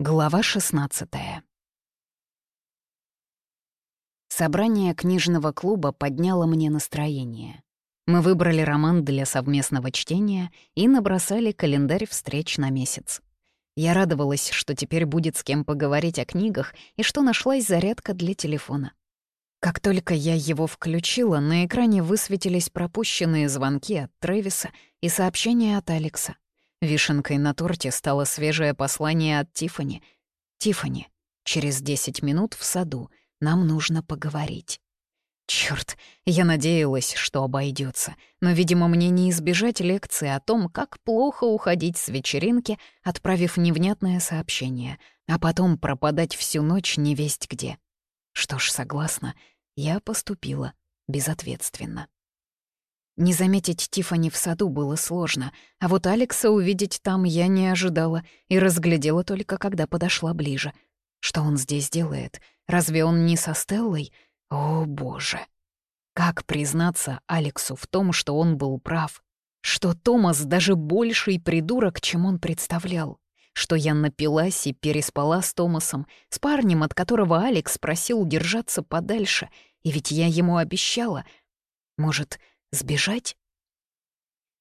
Глава 16 Собрание книжного клуба подняло мне настроение. Мы выбрали роман для совместного чтения и набросали календарь встреч на месяц. Я радовалась, что теперь будет с кем поговорить о книгах и что нашлась зарядка для телефона. Как только я его включила, на экране высветились пропущенные звонки от Трэвиса и сообщения от Алекса. Вишенкой на торте стало свежее послание от Тифани. «Тифани, через 10 минут в саду. Нам нужно поговорить». Черт, я надеялась, что обойдется, но, видимо, мне не избежать лекции о том, как плохо уходить с вечеринки, отправив невнятное сообщение, а потом пропадать всю ночь невесть где. Что ж, согласна, я поступила безответственно. Не заметить Тифани в саду было сложно, а вот Алекса увидеть там я не ожидала и разглядела только, когда подошла ближе. Что он здесь делает? Разве он не со Стеллой? О, боже! Как признаться Алексу в том, что он был прав? Что Томас даже больший придурок, чем он представлял? Что я напилась и переспала с Томасом, с парнем, от которого Алекс просил держаться подальше, и ведь я ему обещала. Может, Сбежать?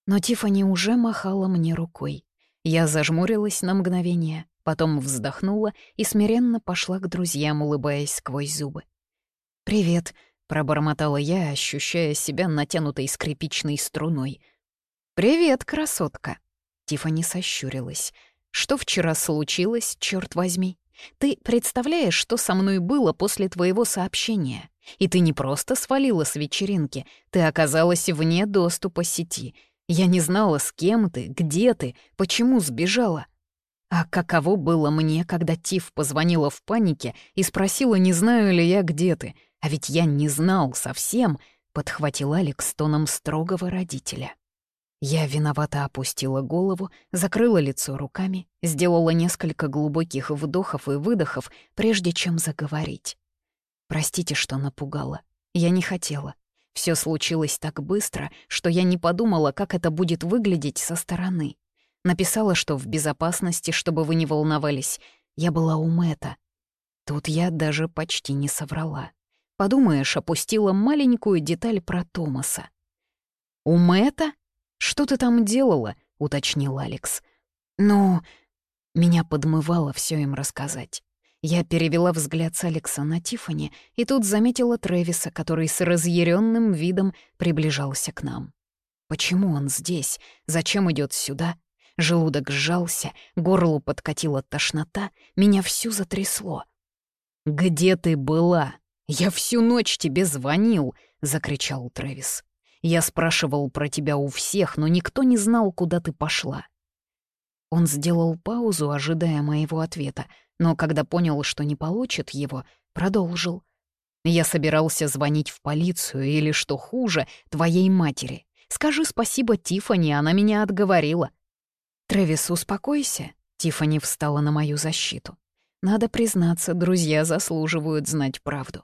Но Тифани уже махала мне рукой. Я зажмурилась на мгновение, потом вздохнула и смиренно пошла к друзьям, улыбаясь сквозь зубы. «Привет», — пробормотала я, ощущая себя натянутой скрипичной струной. «Привет, красотка!» Тифани сощурилась. «Что вчера случилось, черт возьми? Ты представляешь, что со мной было после твоего сообщения?» И ты не просто свалила с вечеринки, ты оказалась вне доступа сети. Я не знала, с кем ты, где ты, почему сбежала. А каково было мне, когда Тиф позвонила в панике и спросила, не знаю ли я, где ты, а ведь я не знал совсем, подхватил Алекс тоном строгого родителя. Я виновато опустила голову, закрыла лицо руками, сделала несколько глубоких вдохов и выдохов, прежде чем заговорить. Простите, что напугала. Я не хотела. Все случилось так быстро, что я не подумала, как это будет выглядеть со стороны. Написала, что в безопасности, чтобы вы не волновались. Я была у Мэтта. Тут я даже почти не соврала. Подумаешь, опустила маленькую деталь про Томаса. «У Мэтта? Что ты там делала?» — уточнил Алекс. «Ну...» Меня подмывало все им рассказать. Я перевела взгляд с Алекса на Тифани и тут заметила Трэвиса, который с разъяренным видом приближался к нам. Почему он здесь? Зачем идет сюда? Желудок сжался, горлу подкатила тошнота, меня всю затрясло. «Где ты была? Я всю ночь тебе звонил!» — закричал Трэвис. «Я спрашивал про тебя у всех, но никто не знал, куда ты пошла». Он сделал паузу, ожидая моего ответа, но когда понял, что не получит его, продолжил. «Я собирался звонить в полицию или, что хуже, твоей матери. Скажи спасибо Тифани, она меня отговорила». «Трэвис, успокойся», — Тифани встала на мою защиту. «Надо признаться, друзья заслуживают знать правду.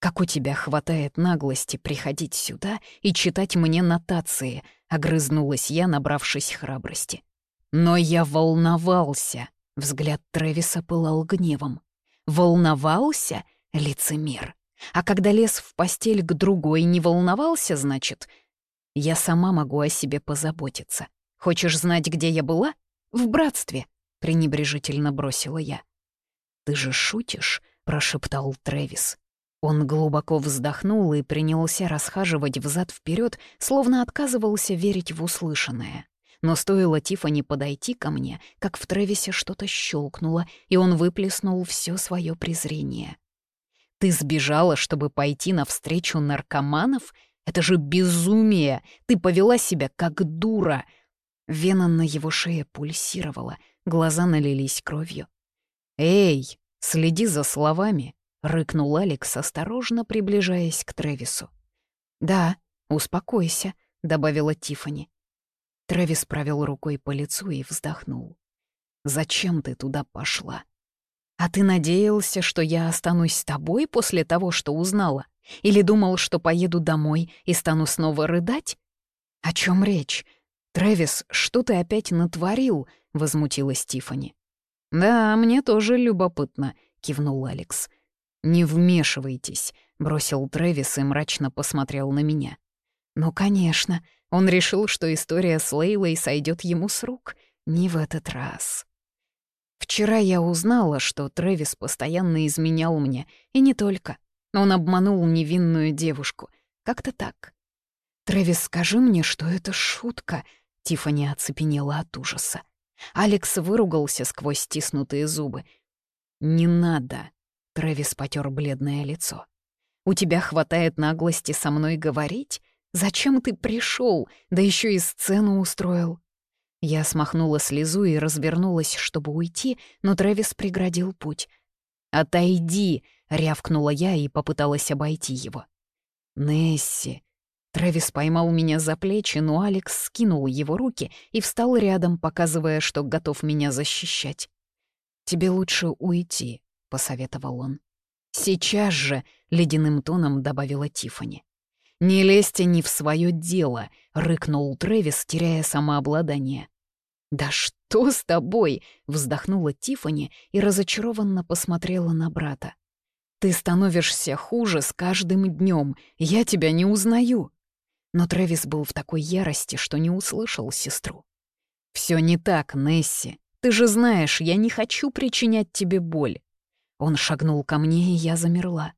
Как у тебя хватает наглости приходить сюда и читать мне нотации», — огрызнулась я, набравшись храбрости. «Но я волновался», Взгляд Трэвиса пылал гневом. Волновался лицемер. А когда лез в постель к другой, не волновался, значит? Я сама могу о себе позаботиться. Хочешь знать, где я была? В братстве, пренебрежительно бросила я. Ты же шутишь, прошептал Трэвис. Он глубоко вздохнул и принялся расхаживать взад вперед, словно отказывался верить в услышанное. Но стоило Тифани подойти ко мне, как в Трэвисе что-то щелкнуло, и он выплеснул все свое презрение. «Ты сбежала, чтобы пойти навстречу наркоманов? Это же безумие! Ты повела себя как дура!» Вена на его шее пульсировала, глаза налились кровью. «Эй, следи за словами!» — рыкнул Алекс, осторожно приближаясь к Трэвису. «Да, успокойся», — добавила Тифани. Трэвис провел рукой по лицу и вздохнул. «Зачем ты туда пошла? А ты надеялся, что я останусь с тобой после того, что узнала? Или думал, что поеду домой и стану снова рыдать? О чем речь? Трэвис, что ты опять натворил?» — возмутилась Тифани. «Да, мне тоже любопытно», — кивнул Алекс. «Не вмешивайтесь», — бросил Трэвис и мрачно посмотрел на меня. «Ну, конечно, он решил, что история с Лейлой сойдет ему с рук. Не в этот раз». Вчера я узнала, что Трэвис постоянно изменял мне, и не только. Он обманул невинную девушку. Как-то так. «Трэвис, скажи мне, что это шутка», — Тиффани оцепенела от ужаса. Алекс выругался сквозь стиснутые зубы. «Не надо», — Трэвис потер бледное лицо. «У тебя хватает наглости со мной говорить? Зачем ты пришел, да еще и сцену устроил?» Я смахнула слезу и развернулась, чтобы уйти, но Трэвис преградил путь. «Отойди!» — рявкнула я и попыталась обойти его. «Несси!» Трэвис поймал меня за плечи, но Алекс скинул его руки и встал рядом, показывая, что готов меня защищать. «Тебе лучше уйти», — посоветовал он. «Сейчас же», — ледяным тоном добавила Тифани. «Не лезьте не в свое дело», — рыкнул Трэвис, теряя самообладание. «Да что с тобой?» — вздохнула Тифани и разочарованно посмотрела на брата. «Ты становишься хуже с каждым днем. Я тебя не узнаю». Но Трэвис был в такой ярости, что не услышал сестру. «Все не так, Несси. Ты же знаешь, я не хочу причинять тебе боль». Он шагнул ко мне, и я замерла.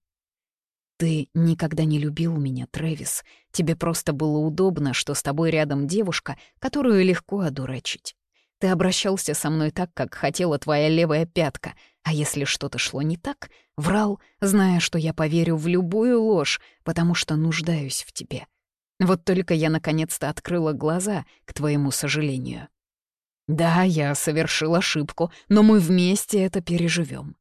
«Ты никогда не любил меня, Трэвис. Тебе просто было удобно, что с тобой рядом девушка, которую легко одурачить. Ты обращался со мной так, как хотела твоя левая пятка, а если что-то шло не так, врал, зная, что я поверю в любую ложь, потому что нуждаюсь в тебе. Вот только я наконец-то открыла глаза, к твоему сожалению. Да, я совершил ошибку, но мы вместе это переживем.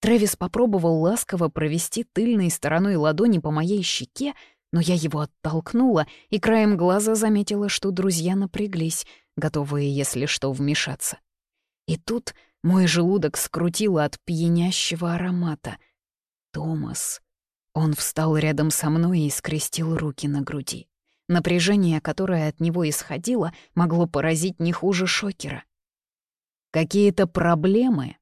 Трэвис попробовал ласково провести тыльной стороной ладони по моей щеке, но я его оттолкнула и краем глаза заметила, что друзья напряглись, готовые, если что, вмешаться. И тут мой желудок скрутило от пьянящего аромата. Томас. Он встал рядом со мной и скрестил руки на груди. Напряжение, которое от него исходило, могло поразить не хуже шокера. «Какие-то проблемы?»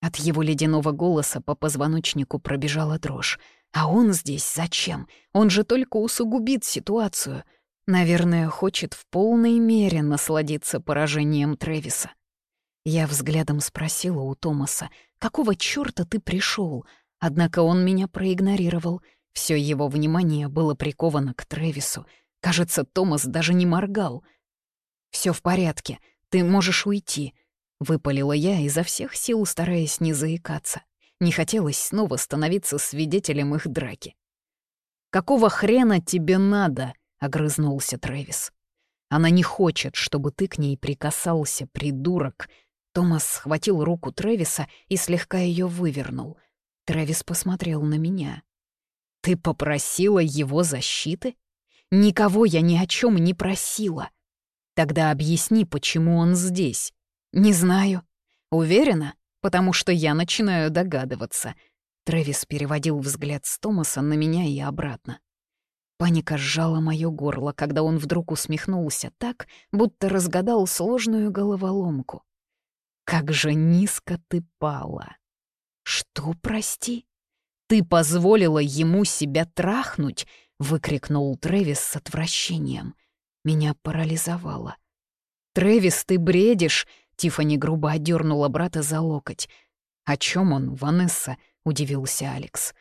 От его ледяного голоса по позвоночнику пробежала дрожь. А он здесь зачем? Он же только усугубит ситуацию. Наверное, хочет в полной мере насладиться поражением Трэвиса. Я взглядом спросила у Томаса, какого чёрта ты пришел? Однако он меня проигнорировал. Все его внимание было приковано к Трэвису. Кажется, Томас даже не моргал. Все в порядке, ты можешь уйти», — выпалила я, изо всех сил стараясь не заикаться. Не хотелось снова становиться свидетелем их драки. «Какого хрена тебе надо?» — огрызнулся Трэвис. «Она не хочет, чтобы ты к ней прикасался, придурок». Томас схватил руку Трэвиса и слегка ее вывернул. Трэвис посмотрел на меня. «Ты попросила его защиты? Никого я ни о чем не просила. Тогда объясни, почему он здесь. Не знаю. Уверена? Потому что я начинаю догадываться». Трэвис переводил взгляд с Томаса на меня и обратно. Паника сжала моё горло, когда он вдруг усмехнулся так, будто разгадал сложную головоломку. «Как же низко ты пала!» «Что, прости?» «Ты позволила ему себя трахнуть!» — выкрикнул Трэвис с отвращением. Меня парализовало. «Трэвис, ты бредишь!» — Тиффани грубо одернула брата за локоть. «О чем он, Ванесса?» — удивился Алекс.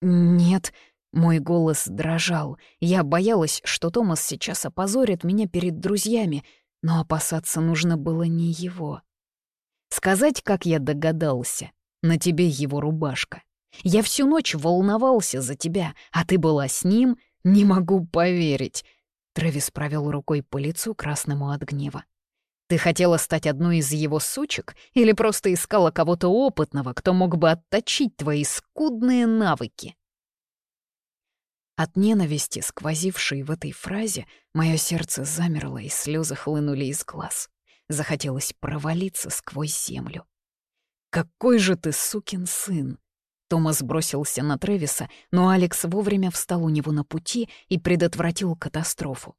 «Нет», мой голос дрожал. Я боялась, что Томас сейчас опозорит меня перед друзьями, но опасаться нужно было не его. Сказать, как я догадался. На тебе его рубашка. Я всю ночь волновался за тебя, а ты была с ним? Не могу поверить. Трэвис провел рукой по лицу, красному от гнева. Ты хотела стать одной из его сучек или просто искала кого-то опытного, кто мог бы отточить твои скудные навыки? От ненависти, сквозившей в этой фразе, мое сердце замерло, и слезы хлынули из глаз. Захотелось провалиться сквозь землю. «Какой же ты сукин сын!» Томас бросился на Тревиса, но Алекс вовремя встал у него на пути и предотвратил катастрофу.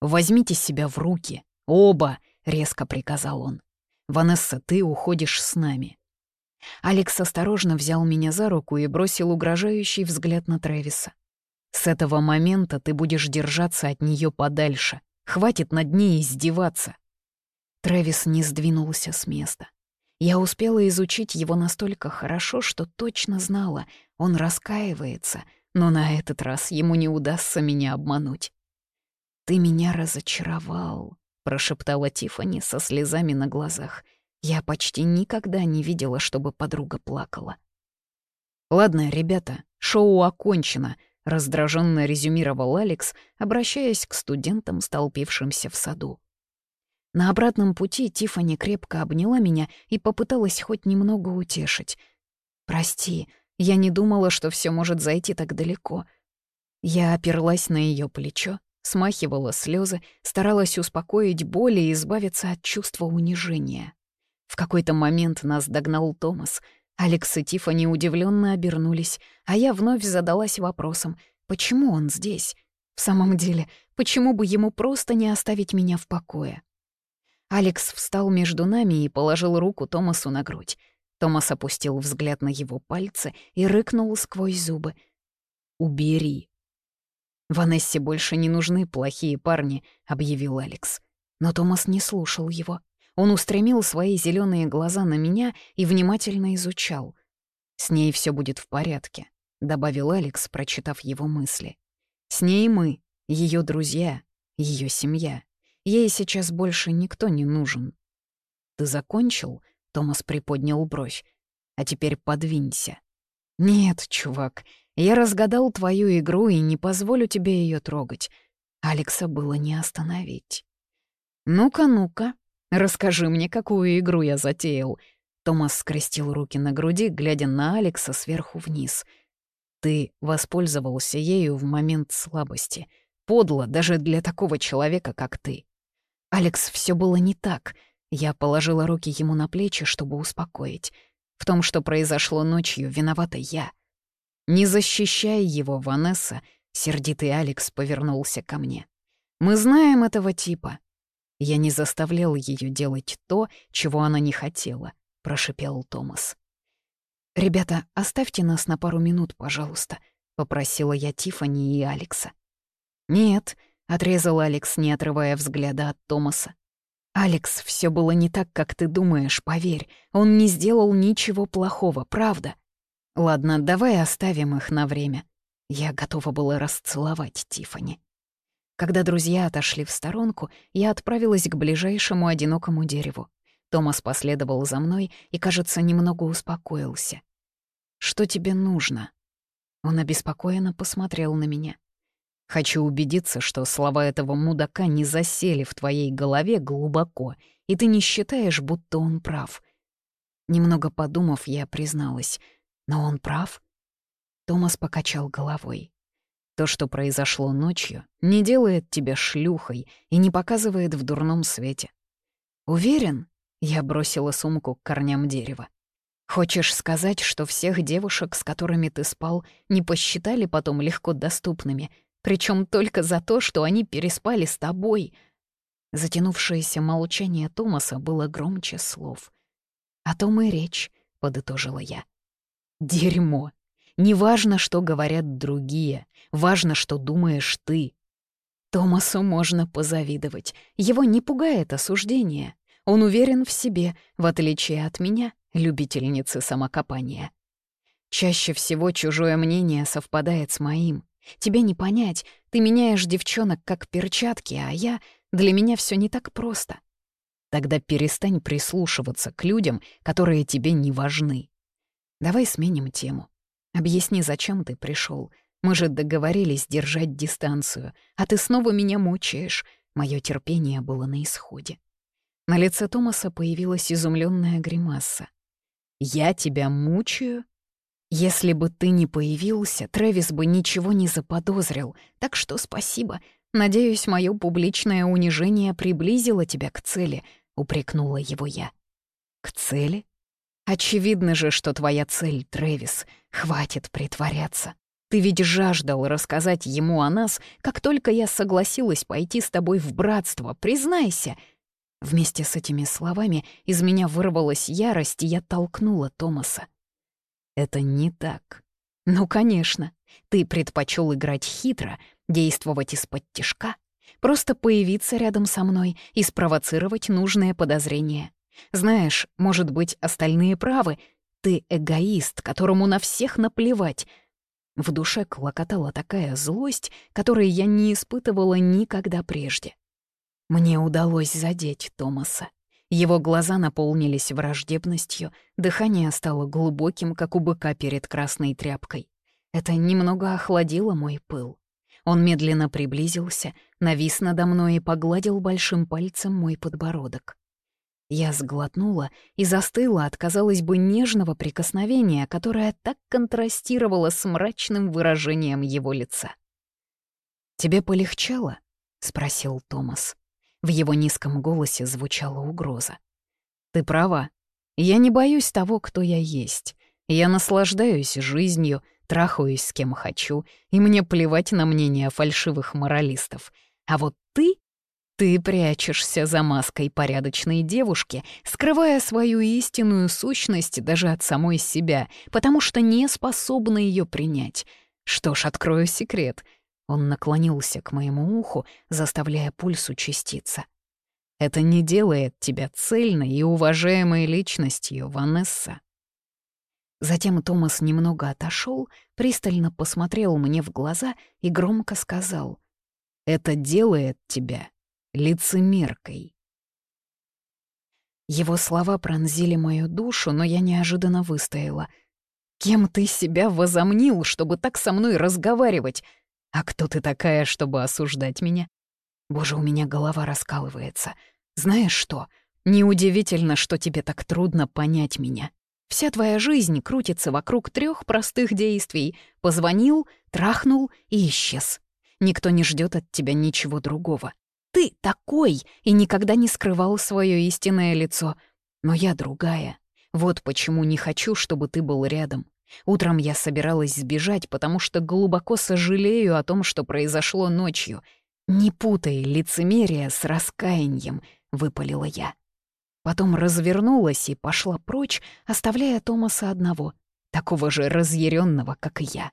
«Возьмите себя в руки, оба!» — резко приказал он. Ванесса, ты уходишь с нами». Алекс осторожно взял меня за руку и бросил угрожающий взгляд на Трэвиса. «С этого момента ты будешь держаться от нее подальше. Хватит над ней издеваться». Трэвис не сдвинулся с места. Я успела изучить его настолько хорошо, что точно знала, он раскаивается, но на этот раз ему не удастся меня обмануть. «Ты меня разочаровал», — прошептала Тифани со слезами на глазах. Я почти никогда не видела, чтобы подруга плакала. «Ладно, ребята, шоу окончено», — раздраженно резюмировал Алекс, обращаясь к студентам, столпившимся в саду. На обратном пути Тифани крепко обняла меня и попыталась хоть немного утешить. «Прости, я не думала, что все может зайти так далеко». Я оперлась на ее плечо, смахивала слезы, старалась успокоить боль и избавиться от чувства унижения. В какой-то момент нас догнал Томас. Алекс и Тифани удивленно обернулись, а я вновь задалась вопросом, почему он здесь? В самом деле, почему бы ему просто не оставить меня в покое? Алекс встал между нами и положил руку Томасу на грудь. Томас опустил взгляд на его пальцы и рыкнул сквозь зубы. «Убери». «Ванессе больше не нужны плохие парни», — объявил Алекс. Но Томас не слушал его. Он устремил свои зеленые глаза на меня и внимательно изучал. «С ней все будет в порядке», — добавил Алекс, прочитав его мысли. «С ней мы, ее друзья, ее семья. Ей сейчас больше никто не нужен. «Ты закончил?» — Томас приподнял бровь. «А теперь подвинься». «Нет, чувак, я разгадал твою игру и не позволю тебе ее трогать». Алекса было не остановить. «Ну-ка, ну-ка, расскажи мне, какую игру я затеял». Томас скрестил руки на груди, глядя на Алекса сверху вниз. «Ты воспользовался ею в момент слабости. Подло даже для такого человека, как ты. Алекс, все было не так. Я положила руки ему на плечи, чтобы успокоить. В том, что произошло ночью, виновата я. «Не защищай его, Ванесса», — сердитый Алекс повернулся ко мне. «Мы знаем этого типа». «Я не заставлял ее делать то, чего она не хотела», — прошипел Томас. «Ребята, оставьте нас на пару минут, пожалуйста», — попросила я Тифани и Алекса. «Нет», — отрезал Алекс, не отрывая взгляда от Томаса. «Алекс, все было не так, как ты думаешь, поверь. Он не сделал ничего плохого, правда. Ладно, давай оставим их на время». Я готова была расцеловать Тифани. Когда друзья отошли в сторонку, я отправилась к ближайшему одинокому дереву. Томас последовал за мной и, кажется, немного успокоился. «Что тебе нужно?» Он обеспокоенно посмотрел на меня. Хочу убедиться, что слова этого мудака не засели в твоей голове глубоко, и ты не считаешь, будто он прав. Немного подумав, я призналась. Но он прав? Томас покачал головой. То, что произошло ночью, не делает тебя шлюхой и не показывает в дурном свете. Уверен? Я бросила сумку к корням дерева. Хочешь сказать, что всех девушек, с которыми ты спал, не посчитали потом легко доступными, причем только за то, что они переспали с тобой. Затянувшееся молчание Томаса было громче слов. «О том и речь», — подытожила я. «Дерьмо. Неважно, что говорят другие, важно, что думаешь ты». Томасу можно позавидовать. Его не пугает осуждение. Он уверен в себе, в отличие от меня, любительницы самокопания. Чаще всего чужое мнение совпадает с моим. Тебе не понять, ты меняешь девчонок как перчатки, а я... Для меня все не так просто. Тогда перестань прислушиваться к людям, которые тебе не важны. Давай сменим тему. Объясни, зачем ты пришел. Мы же договорились держать дистанцию, а ты снова меня мучаешь. Мое терпение было на исходе. На лице Томаса появилась изумленная гримаса. «Я тебя мучаю?» Если бы ты не появился, Трэвис бы ничего не заподозрил, так что спасибо. Надеюсь, мое публичное унижение приблизило тебя к цели, упрекнула его я. К цели? Очевидно же, что твоя цель, Трэвис. Хватит притворяться. Ты ведь жаждал рассказать ему о нас, как только я согласилась пойти с тобой в братство, признайся. Вместе с этими словами из меня вырвалась ярость, и я толкнула Томаса. «Это не так». «Ну, конечно. Ты предпочел играть хитро, действовать из-под тишка, просто появиться рядом со мной и спровоцировать нужное подозрение. Знаешь, может быть, остальные правы. Ты эгоист, которому на всех наплевать». В душе клокотала такая злость, которой я не испытывала никогда прежде. Мне удалось задеть Томаса. Его глаза наполнились враждебностью, дыхание стало глубоким, как у быка перед красной тряпкой. Это немного охладило мой пыл. Он медленно приблизился, навис надо мной и погладил большим пальцем мой подбородок. Я сглотнула и застыла от, казалось бы, нежного прикосновения, которое так контрастировало с мрачным выражением его лица. «Тебе полегчало?» — спросил Томас. В его низком голосе звучала угроза. «Ты права. Я не боюсь того, кто я есть. Я наслаждаюсь жизнью, трахаюсь с кем хочу, и мне плевать на мнение фальшивых моралистов. А вот ты... Ты прячешься за маской порядочной девушки, скрывая свою истинную сущность даже от самой себя, потому что не способна ее принять. Что ж, открою секрет. Он наклонился к моему уху, заставляя пульс участиться. «Это не делает тебя цельной и уважаемой личностью, Ванесса». Затем Томас немного отошел, пристально посмотрел мне в глаза и громко сказал «Это делает тебя лицемеркой». Его слова пронзили мою душу, но я неожиданно выстояла. «Кем ты себя возомнил, чтобы так со мной разговаривать?» А кто ты такая, чтобы осуждать меня? Боже, у меня голова раскалывается. Знаешь что? Неудивительно, что тебе так трудно понять меня. Вся твоя жизнь крутится вокруг трех простых действий. Позвонил, трахнул и исчез. Никто не ждет от тебя ничего другого. Ты такой и никогда не скрывал свое истинное лицо. Но я другая. Вот почему не хочу, чтобы ты был рядом. Утром я собиралась сбежать, потому что глубоко сожалею о том, что произошло ночью. «Не путай лицемерие с раскаянием», — выпалила я. Потом развернулась и пошла прочь, оставляя Томаса одного, такого же разъяренного, как и я.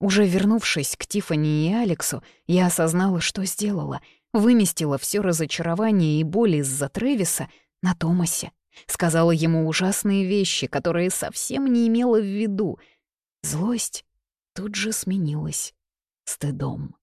Уже вернувшись к Тифани и Алексу, я осознала, что сделала. Выместила все разочарование и боль из-за Трэвиса на Томасе. Сказала ему ужасные вещи, которые совсем не имела в виду. Злость тут же сменилась стыдом.